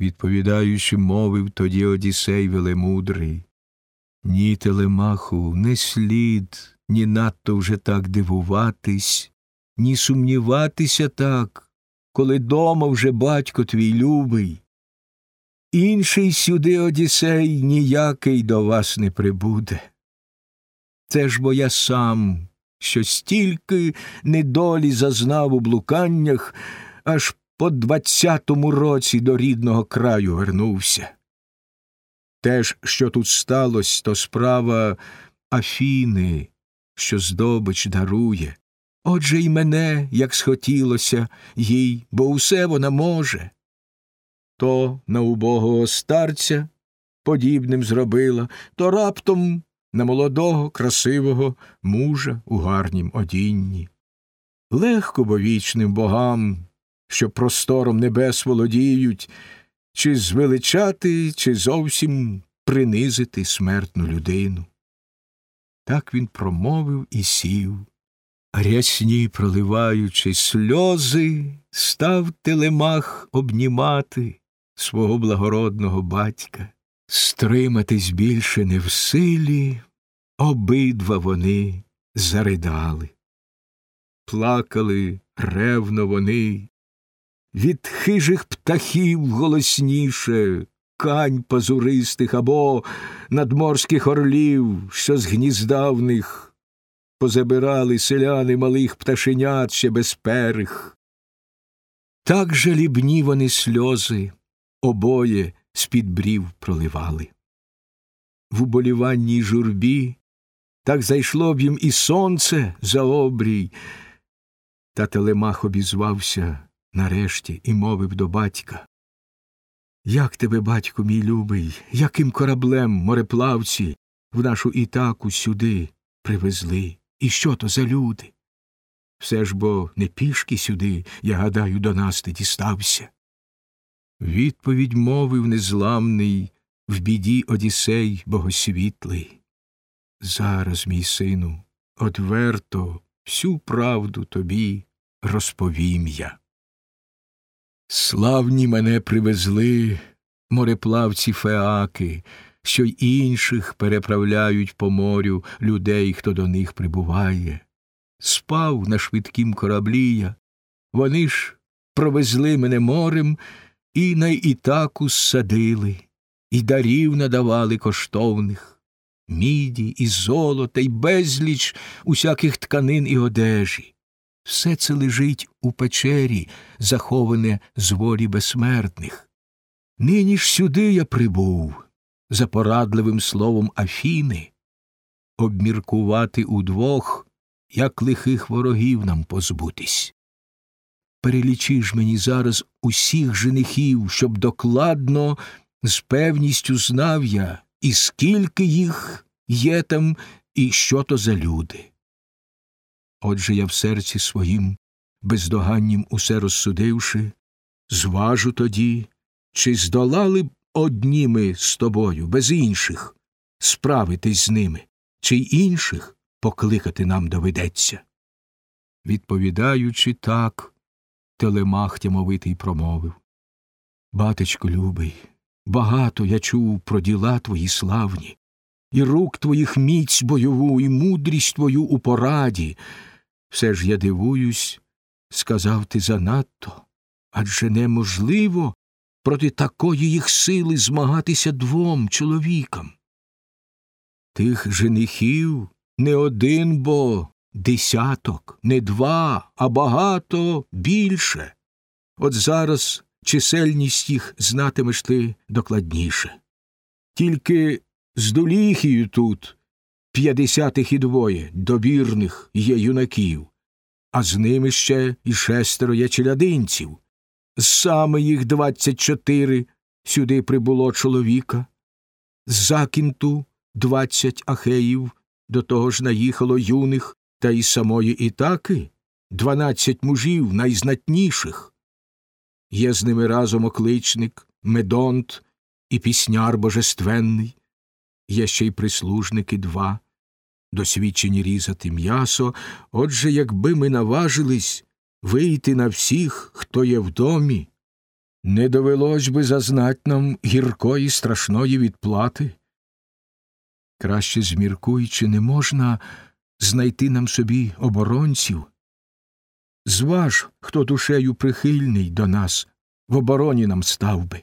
відповідаючи, мовив тоді Одісей велемудрий. Ні, телемаху, не слід ні надто вже так дивуватись, ні сумніватися так, коли дома вже батько твій любий. Інший сюди Одісей ніякий до вас не прибуде. Це ж бо я сам, що стільки недолі зазнав у блуканнях, аж по двадцятому році до рідного краю вернувся. Те ж, що тут сталося, то справа Афіни, що здобич дарує. Отже й мене, як схотілося, їй, бо усе вона може. То на убогого старця подібним зробила, то раптом на молодого, красивого мужа у гарнім одінні. Легко бо вічним богам, що простором небес володіють, чи звеличати, чи зовсім принизити смертну людину. Так він промовив і сів, рясні проливаючи сльози, став телемах обнімати свого благородного батька. Стриматись більше не в силі, обидва вони заридали. Плакали ревно вони, від хижих птахів голосніше, кань пазуристих або надморських орлів, що з гнізда в них позабирали селяни малих пташенят ще безперих. Так жалібні вони сльози обоє з-під брів проливали. В уболіванній журбі так зайшло б їм і сонце за обрій. Та телемах обізвався нарешті і мовив до батька. Як тебе, батько мій любий, яким кораблем мореплавці в нашу ітаку сюди привезли? І що то за люди? Все ж бо не пішки сюди, я гадаю, до нас ти дістався. Відповідь мовив незламний в біді Одісей богосвітлий. Зараз, мій сину, одверто всю правду тобі розповім я. Славні мене привезли мореплавці феаки, що й інших переправляють по морю людей, хто до них прибуває. Спав на швидкім кораблі я, вони ж провезли мене морем і на ітаку ссадили, і дарів надавали коштовних, міді, і золота, й безліч усяких тканин і одежі. Все це лежить у печері, заховане з волі безсмертних. Нині ж сюди я прибув, за порадливим словом Афіни, обміркувати удвох, як лихих ворогів нам позбутись. Перелічи ж мені зараз усіх женихів, щоб докладно, з певністю знав я, і скільки їх є там, і що то за люди. Отже я в серці своїм, бездоганнім усе розсудивши, зважу тоді, чи здолали б одні ми з тобою, без інших, справитись з ними, чи інших покликати нам доведеться. Відповідаючи так, телемах тямовитий промовив Батечко любий, багато я чув про діла твої славні, і рук твоїх міць бойову, і мудрість твою у пораді. Все ж я дивуюсь, сказав ти занадто, адже неможливо проти такої їх сили змагатися двом чоловікам. Тих женихів не один бо десяток, не два, а багато більше. От зараз чисельність їх знатимеш ти докладніше. Тільки з доліхію тут п'ятдесятих і двоє добірних є юнаків, а з ними ще і шестеро є челядинців. Саме їх двадцять чотири сюди прибуло чоловіка, з закінту двадцять ахеїв, до того ж наїхало юних та й самої Ітаки дванадцять мужів найзнатніших. Є з ними разом окличник, медонт і пісняр божественний, є ще й прислужники два, досвідчені різати м'ясо, отже, якби ми наважились вийти на всіх, хто є в домі, Не довелось би зазнать нам гіркої страшної відплати. Краще зміркуй, чи не можна знайти нам собі оборонців. Зваж, хто душею прихильний до нас, в обороні нам став би.